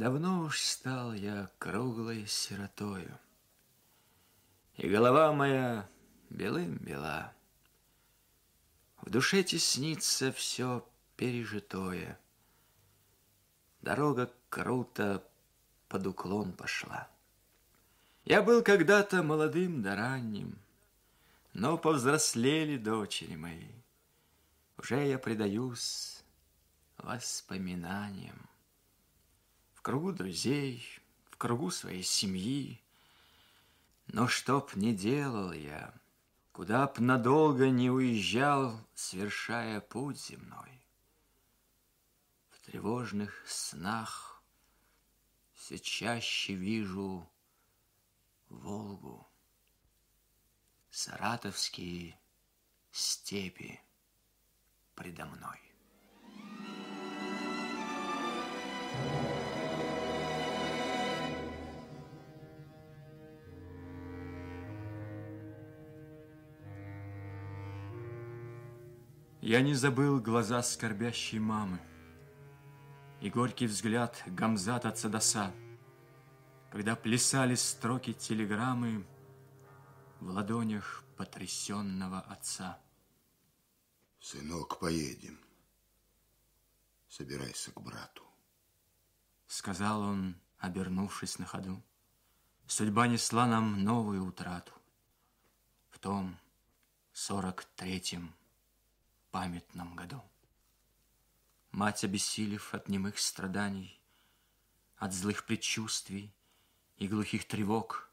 Давно уж стал я круглой сиротою, И голова моя белым бела. В душе теснится все пережитое. Дорога круто под уклон пошла. Я был когда-то молодым да ранним, Но повзрослели дочери мои. Уже я предаюсь воспоминаниям. В кругу друзей, в кругу своей семьи. Но чтоб не делал я, Куда б надолго не уезжал, Свершая путь земной. В тревожных снах Все чаще вижу Волгу, Саратовские степи предо мной. Я не забыл глаза скорбящей мамы И горький взгляд Гамзата Цадаса, Когда плясали строки телеграммы В ладонях потрясенного отца. Сынок, поедем. Собирайся к брату. Сказал он, обернувшись на ходу. Судьба несла нам новую утрату. В том сорок третьем памятном году. Мать, обессилев от немых страданий, От злых предчувствий и глухих тревог,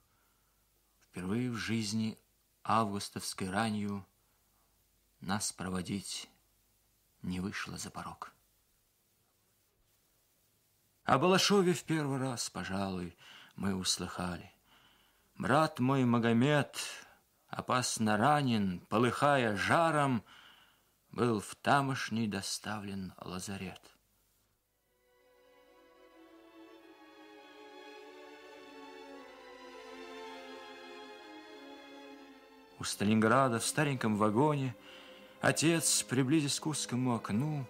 Впервые в жизни августовской ранью Нас проводить не вышла за порог. О Балашове в первый раз, пожалуй, мы услыхали. Брат мой Магомед, опасно ранен, полыхая жаром, был в тамошний доставлен лазарет. У Сталинграда в стареньком вагоне Отец, приблизясь к узкому окну,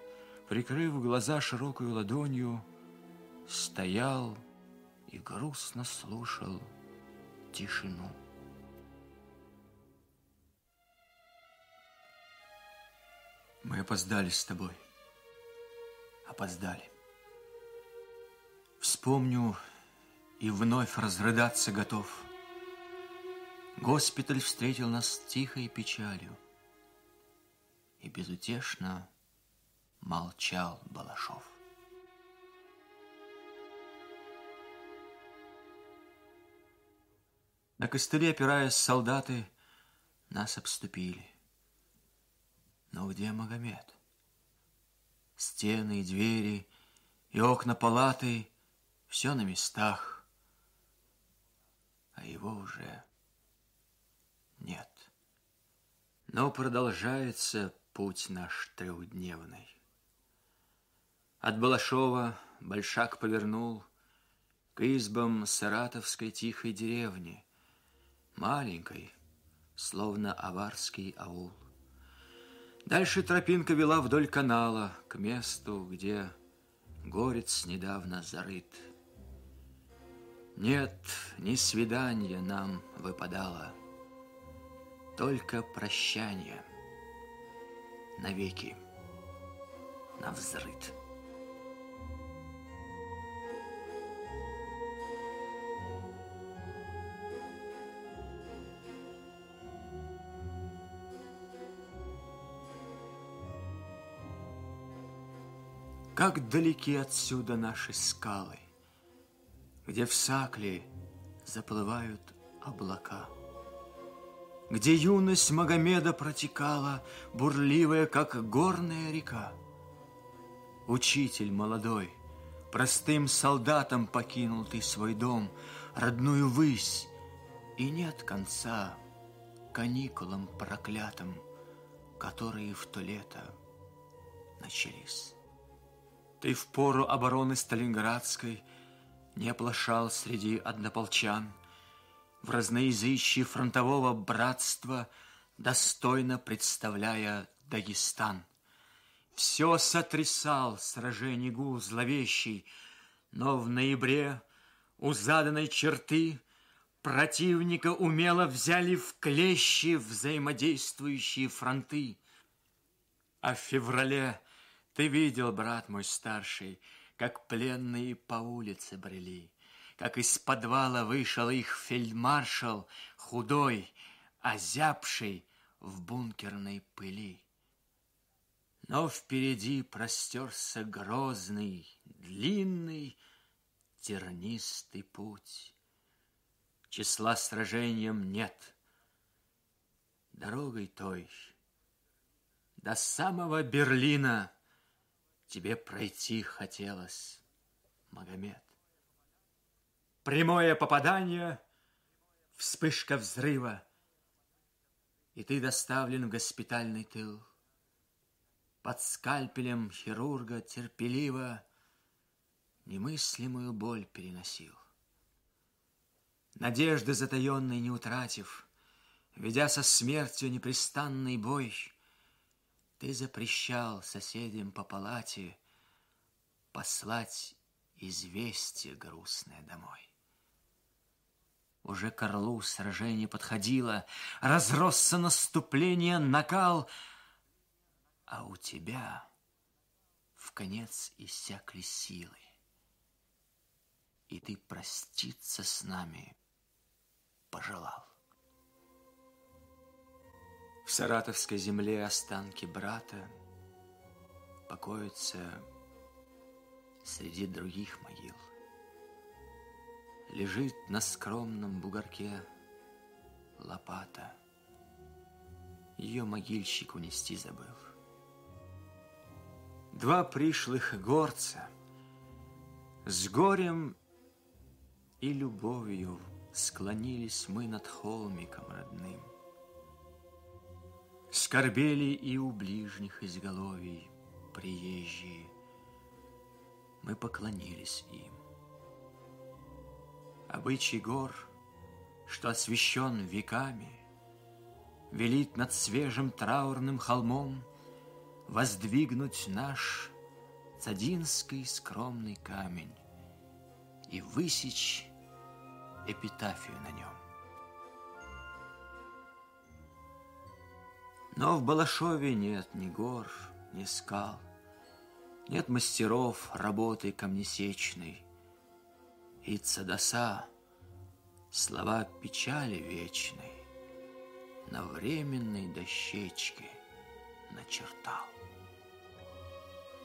Прикрыв глаза широкую ладонью, Стоял и грустно слушал тишину. Мы опоздали с тобой. Опоздали. Вспомню и вновь разрыдаться готов. Госпиталь встретил нас тихой печалью. И безутешно молчал Балашов. На костыле, опираясь, солдаты нас обступили. Но где Магомед? Стены и двери, и окна палаты, все на местах, а его уже нет. Но продолжается путь наш трехдневный. От Балашова Большак повернул к избам саратовской тихой деревни, маленькой, словно аварский аул. Дальше тропинка вела вдоль канала к месту, где горец недавно зарыт. Нет, ни свидания нам выпадало, только прощание навеки навзрыд. Как далеки отсюда наши скалы, Где в Сакле заплывают облака, Где юность Магомеда протекала, Бурливая, как горная река. Учитель молодой, простым солдатом Покинул ты свой дом, родную высь, И нет конца каникулам проклятым, Которые в то лето начались. Ты в пору обороны Сталинградской не оплошал среди однополчан, в разноязычии фронтового братства достойно представляя Дагестан. Все сотрясал сражений гул зловещий, Но в ноябре у заданной черты противника умело взяли в клещи взаимодействующие фронты. А в феврале ты видел, брат мой старший, как пленные по улице брели, как из подвала вышел их фельдмаршал, худой, озябший в бункерной пыли. Но впереди простерся грозный, длинный, тернистый путь. Числа сражением нет. Дорогой той до самого Берлина тебе пройти хотелось, Магомед. Прямое попадание, вспышка взрыва, и ты доставлен в госпитальный тыл. Под скальпелем хирурга терпеливо немыслимую боль переносил. Надежды затаенной не утратив, ведя со смертью непрестанный бой, ты запрещал соседям по палате послать известие грустное домой. Уже к Орлу сражение подходило, разросся наступление, накал — а у тебя в конец иссякли силы, и ты проститься с нами пожелал. Саратовской земле останки брата покоятся среди других могил. Лежит на скромном бугорке лопата. Ее могильщик унести забыл. Два пришлых горца С горем и любовью Склонились мы над холмиком родным. Скорбели и у ближних изголовий Приезжие. Мы поклонились им. Обычай гор, что освящен веками, Велит над свежим траурным холмом — воздвигнуть наш цадинский скромный камень и высечь эпитафию на нем. Но в Балашове нет ни гор, ни скал, нет мастеров работы камнесечной. И цадаса слова печали вечной на временной дощечке начертал.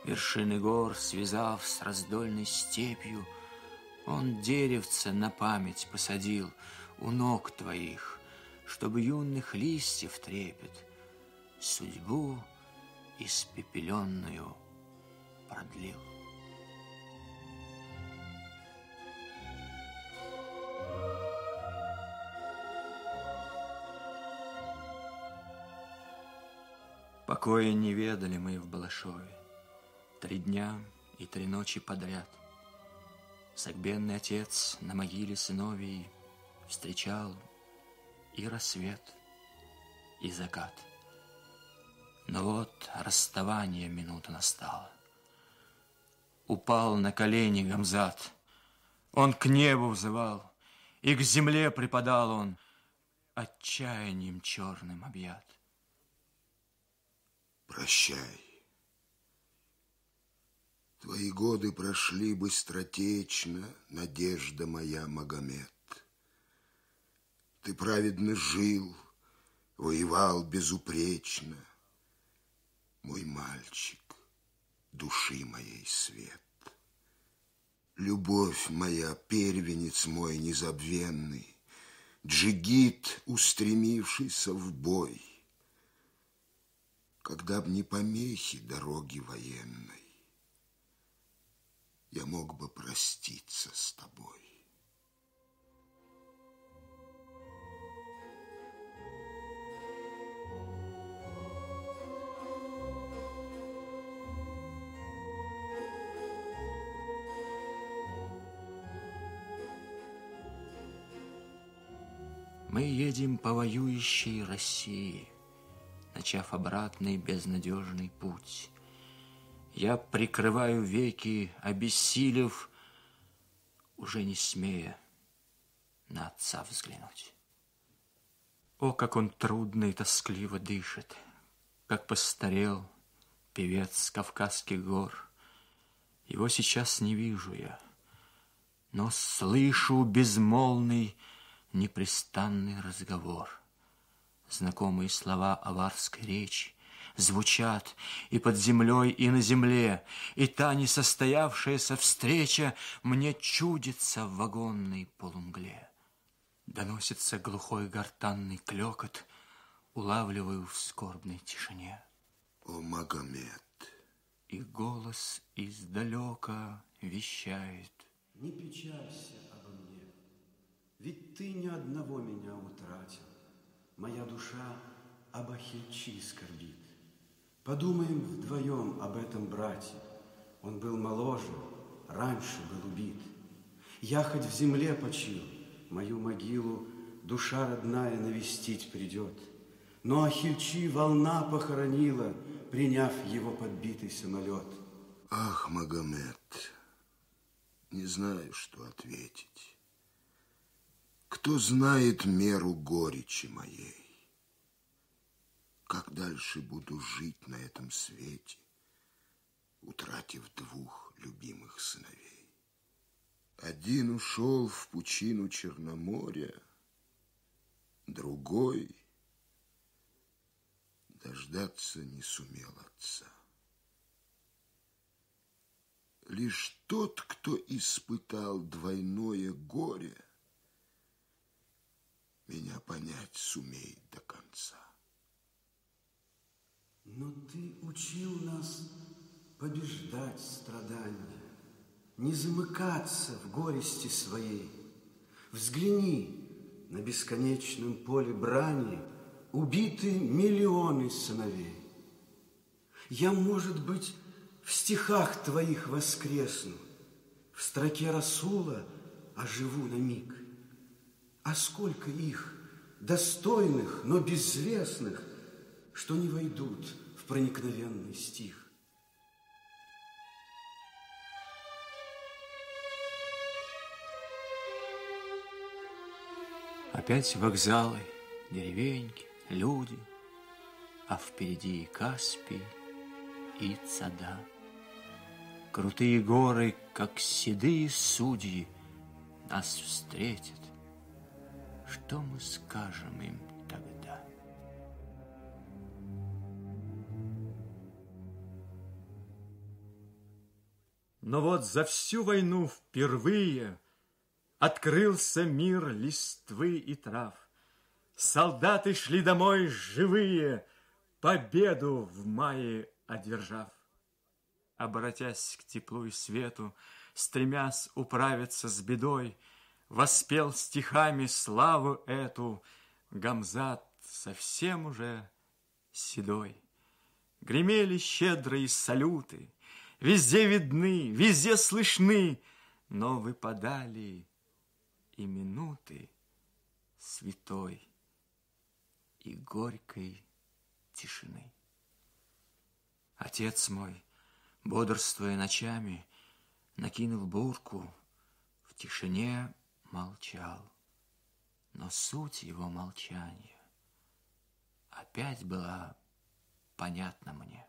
Вершины гор, связав с раздольной степью, Он деревце на память посадил у ног твоих, Чтобы юных листьев трепет Судьбу испепеленную продлил. Покоя не ведали мы в Балашове. Три дня и три ночи подряд. Согбенный отец на могиле сыновей Встречал и рассвет, и закат. Но вот расставание минута настала. Упал на колени Гамзат. Он к небу взывал, и к земле припадал он, Отчаянием черным объят. Прощай. Твои годы прошли быстротечно, Надежда моя, Магомед. Ты праведно жил, воевал безупречно, Мой мальчик, души моей свет. Любовь моя, первенец мой незабвенный, Джигит, устремившийся в бой, Когда б не помехи дороги военной, я мог бы проститься с тобой. Мы едем по воюющей России, Начав обратный безнадежный путь. Я прикрываю веки, обессилев, уже не смея на отца взглянуть. О, как он трудно и тоскливо дышит, как постарел певец Кавказских гор. Его сейчас не вижу я, но слышу безмолвный непрестанный разговор. Знакомые слова аварской речи звучат и под землей, и на земле, и та несостоявшаяся встреча мне чудится в вагонной полумгле. Доносится глухой гортанный клекот, улавливаю в скорбной тишине. О, Магомед! И голос издалека вещает. Не печалься ведь ты ни одного меня утратил. Моя душа об Ахильчи скорбит. Подумаем вдвоем об этом брате. Он был моложе, раньше был убит. Я хоть в земле почил, мою могилу душа родная навестить придет. Но Ахильчи волна похоронила, приняв его подбитый самолет. Ах, Магомед, не знаю, что ответить. Кто знает меру горечи моей? Как дальше буду жить на этом свете, утратив двух любимых сыновей? Один ушел в пучину Черноморья, другой дождаться не сумел отца. Лишь тот, кто испытал двойное горе, меня понять сумеет до конца. Но ты учил нас побеждать страдания, не замыкаться в горести своей. Взгляни, на бесконечном поле брани убиты миллионы сыновей. Я, может быть, в стихах твоих воскресну, в строке Расула оживу на миг. А сколько их, достойных, но безвестных, что не войдут в проникновенный стих. Опять вокзалы, деревеньки, люди, а впереди и Каспий, и Цада. Крутые горы, как седые судьи, нас встретят. Что мы скажем им тогда? Но вот за всю войну впервые Открылся мир листвы и трав. Солдаты шли домой живые, Победу в мае одержав. Обратясь к теплу и свету, Стремясь управиться с бедой, Воспел стихами славу эту Гамзат совсем уже седой. Гремели щедрые салюты, Везде видны, везде слышны, Но выпадали и минуты святой и горькой тишины. Отец мой, бодрствуя ночами, накинул бурку, в тишине молчал. Но суть его молчания опять была понятна мне.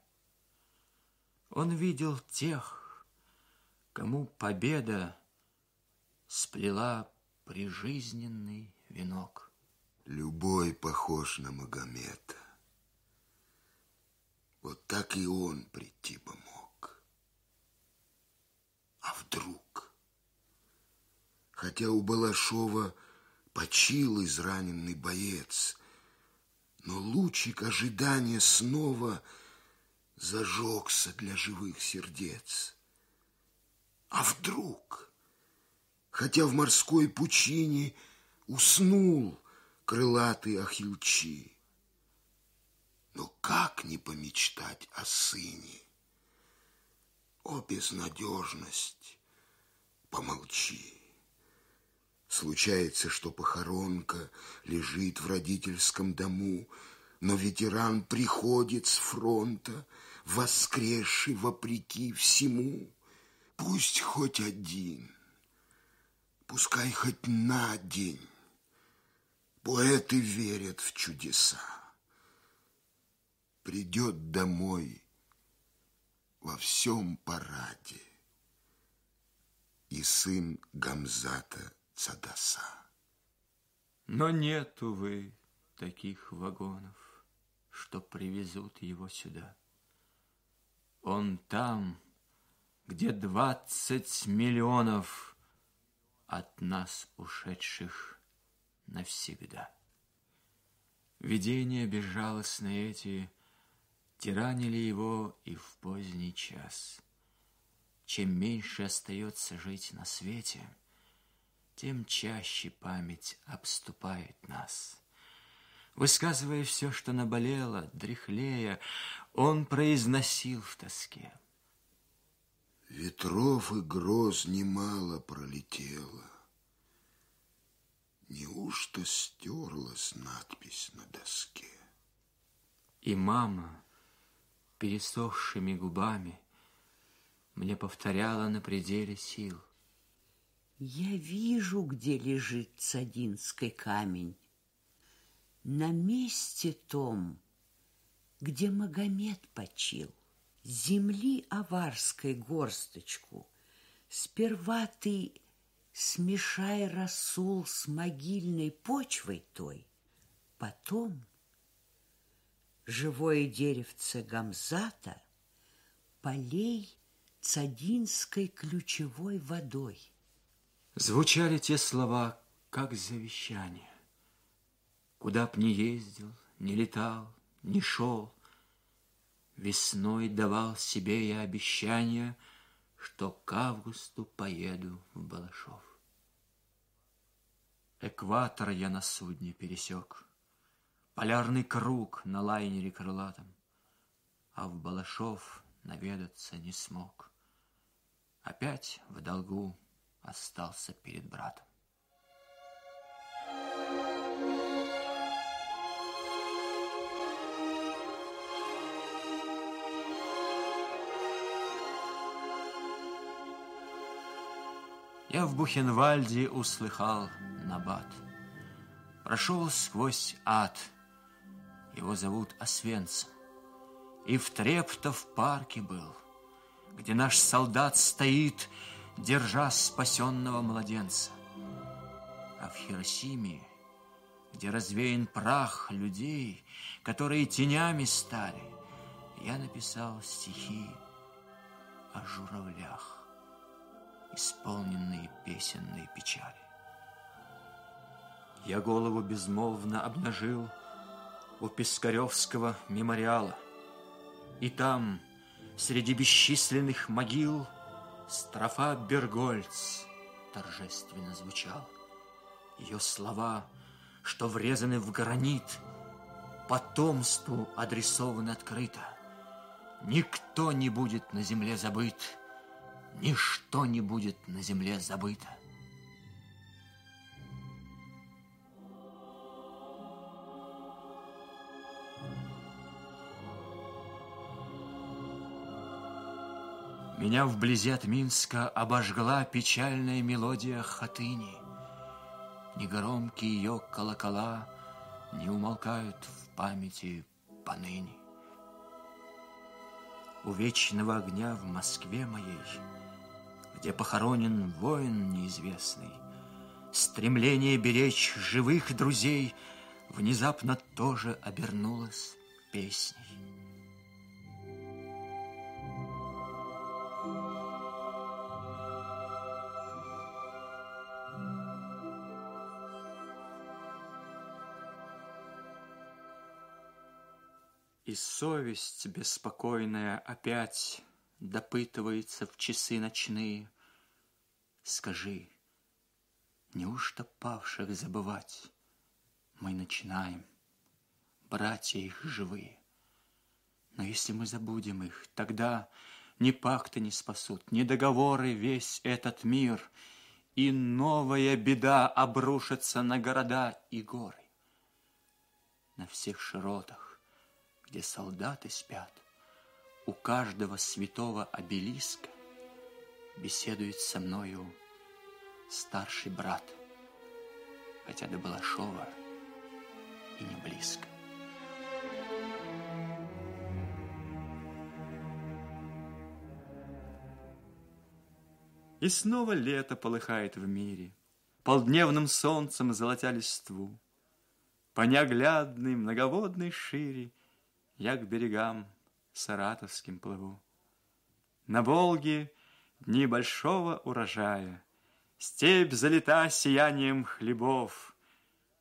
Он видел тех, кому победа сплела прижизненный венок. Любой похож на Магомета. Вот так и он прийти бы мог. А вдруг? Хотя у Балашова почил израненный боец, но лучик ожидания снова зажегся для живых сердец. А вдруг? хотя в морской пучине уснул крылатый Ахилчи. Но как не помечтать о сыне? О, безнадежность, помолчи. Случается, что похоронка лежит в родительском дому, но ветеран приходит с фронта, воскресший вопреки всему. Пусть хоть один – Пускай хоть на день поэты верят в чудеса. Придет домой во всем параде и сын Гамзата Цадаса. Но нет, увы, таких вагонов, что привезут его сюда. Он там, где двадцать миллионов от нас ушедших навсегда. Видения безжалостные эти тиранили его и в поздний час. Чем меньше остается жить на свете, тем чаще память обступает нас. Высказывая все, что наболело, дряхлея, он произносил в тоске. Ветров и гроз немало пролетело. Неужто стерлась надпись на доске? И мама пересохшими губами мне повторяла на пределе сил. Я вижу, где лежит Цадинский камень. На месте том, где Магомед почил, земли аварской горсточку. Сперва ты смешай расул с могильной почвой той, потом живое деревце гамзата полей цадинской ключевой водой. Звучали те слова, как завещание. Куда б ни ездил, не летал, не шел, Весной давал себе я обещание, Что к августу поеду в Балашов. Экватор я на судне пересек, Полярный круг на лайнере крылатом, А в Балашов наведаться не смог. Опять в долгу остался перед братом. Я в Бухенвальде услыхал набат. Прошел сквозь ад. Его зовут Освенцим. И в Трептов парке был, где наш солдат стоит, держа спасенного младенца. А в Хиросиме, где развеян прах людей, которые тенями стали, я написал стихи о журавлях исполненные песенной печали. Я голову безмолвно обнажил у Пискаревского мемориала, и там, среди бесчисленных могил, строфа Бергольц торжественно звучал. Ее слова, что врезаны в гранит, потомству адресованы открыто. Никто не будет на земле забыт — Ничто не будет на земле забыто. Меня вблизи от Минска обожгла печальная мелодия хатыни. Негромкие ее колокола не умолкают в памяти поныне. У вечного огня в Москве моей где похоронен воин неизвестный. Стремление беречь живых друзей внезапно тоже обернулось песней. И совесть беспокойная опять допытывается в часы ночные. Скажи, неужто павших забывать мы начинаем, братья их живые? Но если мы забудем их, тогда ни пакты не спасут, ни договоры весь этот мир, и новая беда обрушится на города и горы. На всех широтах, где солдаты спят, у каждого святого обелиска беседует со мною старший брат, хотя до Балашова и не близко. И снова лето полыхает в мире, Полдневным солнцем золотя листву. По неоглядной многоводной шире Я к берегам саратовским плыву. На Волге дни большого урожая, Степь залита сиянием хлебов,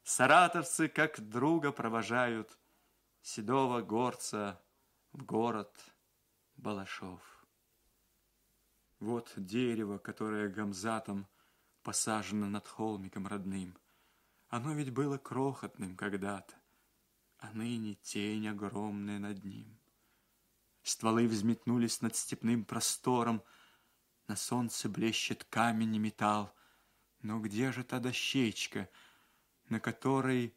Саратовцы как друга провожают Седого горца в город Балашов. Вот дерево, которое гамзатом посажено над холмиком родным. Оно ведь было крохотным когда-то, а ныне тень огромная над ним. Стволы взметнулись над степным простором, на солнце блещет камень и металл. Но где же та дощечка, на которой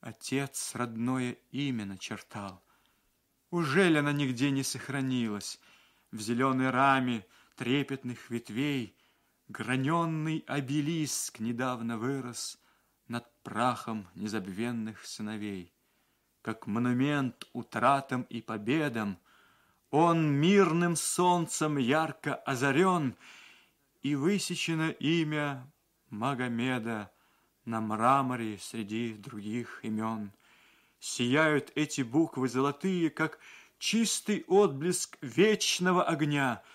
отец родное имя начертал? Ужели она нигде не сохранилась? В зеленой раме трепетных ветвей Граненный обелиск недавно вырос Над прахом незабвенных сыновей. Как монумент утратам и победам, Он мирным солнцем ярко озарен, И высечено имя Магомеда На мраморе среди других имен. Сияют эти буквы золотые, Как чистый отблеск вечного огня —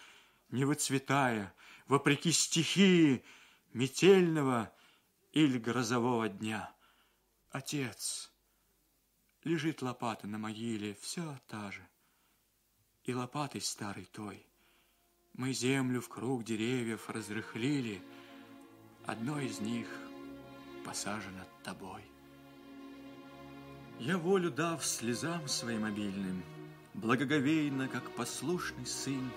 не выцветая, вопреки стихии метельного или грозового дня. Отец, лежит лопата на могиле, все та же, и лопатой старой той. Мы землю в круг деревьев разрыхлили, одно из них посажено тобой. Я волю дав слезам своим обильным, благоговейно, как послушный сын,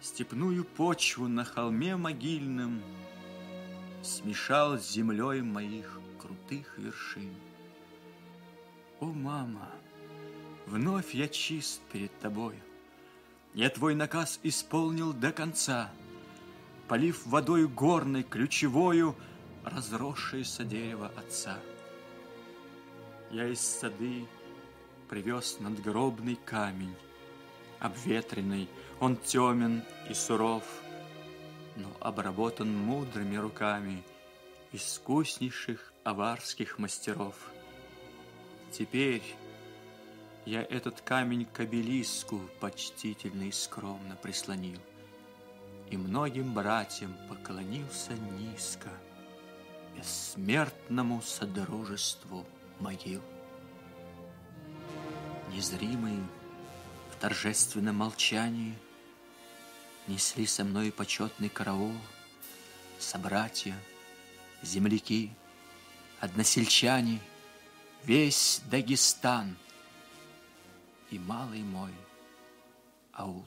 Степную почву на холме могильном Смешал с землей моих крутых вершин. О, мама, вновь я чист перед тобою. Я твой наказ исполнил до конца, Полив водой горной ключевою Разросшееся дерево отца. Я из сады привез надгробный камень, Обветренный, он темен и суров, но обработан мудрыми руками искуснейших аварских мастеров. Теперь я этот камень к обелиску почтительно и скромно прислонил, и многим братьям поклонился низко бессмертному содружеству могил. Незримые в торжественном молчании – несли со мной почетный караул, собратья, земляки, односельчане, весь Дагестан и малый мой аул.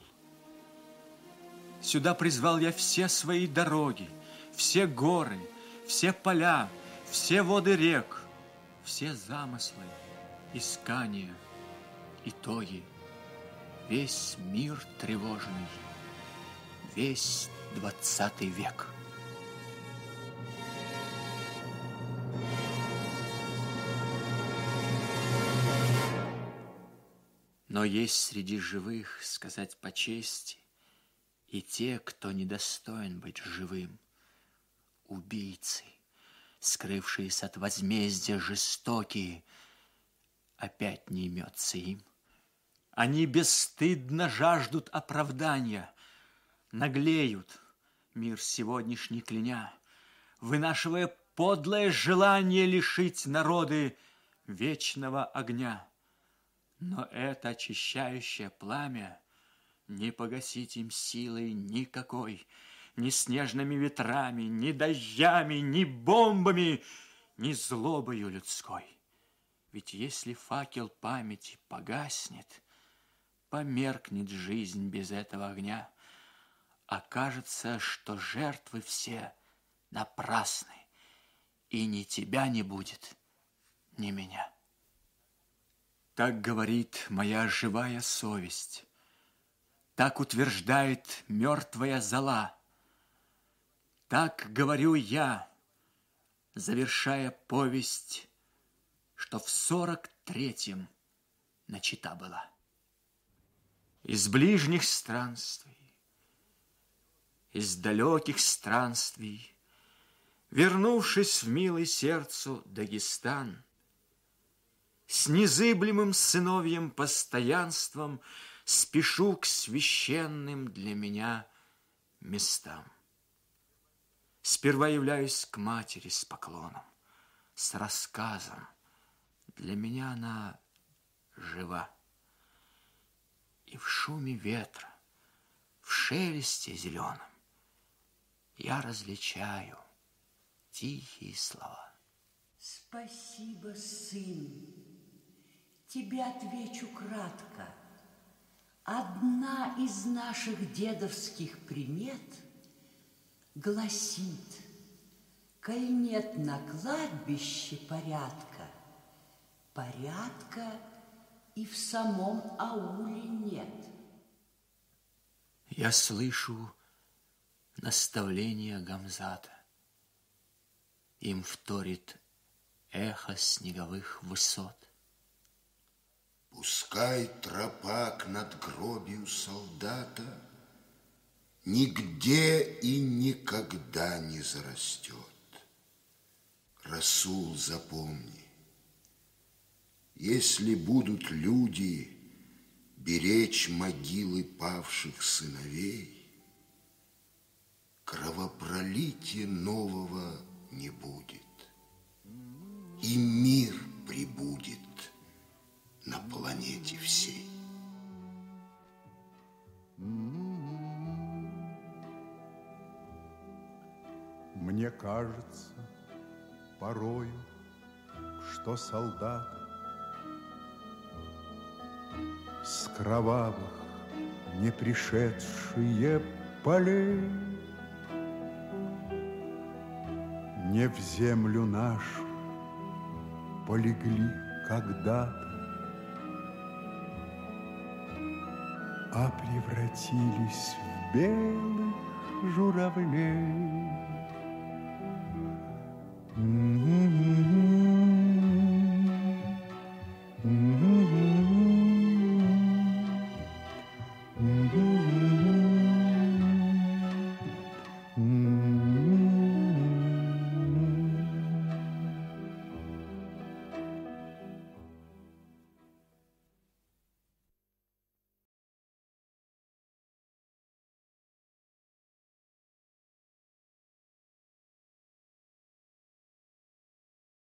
Сюда призвал я все свои дороги, все горы, все поля, все воды рек, все замыслы, искания, итоги, весь мир тревожный – весь двадцатый век. Есть среди живых, сказать по чести, и те, кто недостоин быть живым, убийцы, скрывшиеся от возмездия жестокие, опять не имется им. Они бесстыдно жаждут оправдания, наглеют, мир сегодняшний кляня, вынашивая подлое желание лишить народы вечного огня. Но это очищающее пламя не погасить им силой никакой, ни снежными ветрами, ни дождями, ни бомбами, ни злобою людской. Ведь если факел памяти погаснет, померкнет жизнь без этого огня окажется, что жертвы все напрасны, и ни тебя не будет, ни меня. Так говорит моя живая совесть, так утверждает мертвая зола, Так говорю я, завершая повесть, что в сорок третьем начата была. Из ближних странствий, из далеких странствий, Вернувшись в милый сердцу Дагестан, С незыблемым сыновьем постоянством Спешу к священным для меня местам. Сперва являюсь к матери с поклоном, С рассказом. Для меня она жива. И в шуме ветра, в шелесте зеленом Я различаю тихие слова. Спасибо, сын. Тебе отвечу кратко. Одна из наших дедовских примет гласит, коль нет на кладбище порядка, порядка и в самом ауле нет. Я слышу наставление Гамзата. Им вторит эхо снеговых высот. Пускай тропа к надгробию солдата Нигде и никогда не зарастет. Расул, запомни, если будут люди беречь могилы павших сыновей, кровопролития нового не будет, и мир прибудет на планете всей. Мне кажется порою, что солдат с кровавых не пришедшие полей не в землю нашу полегли когда-то, а превратились в белых журавлей.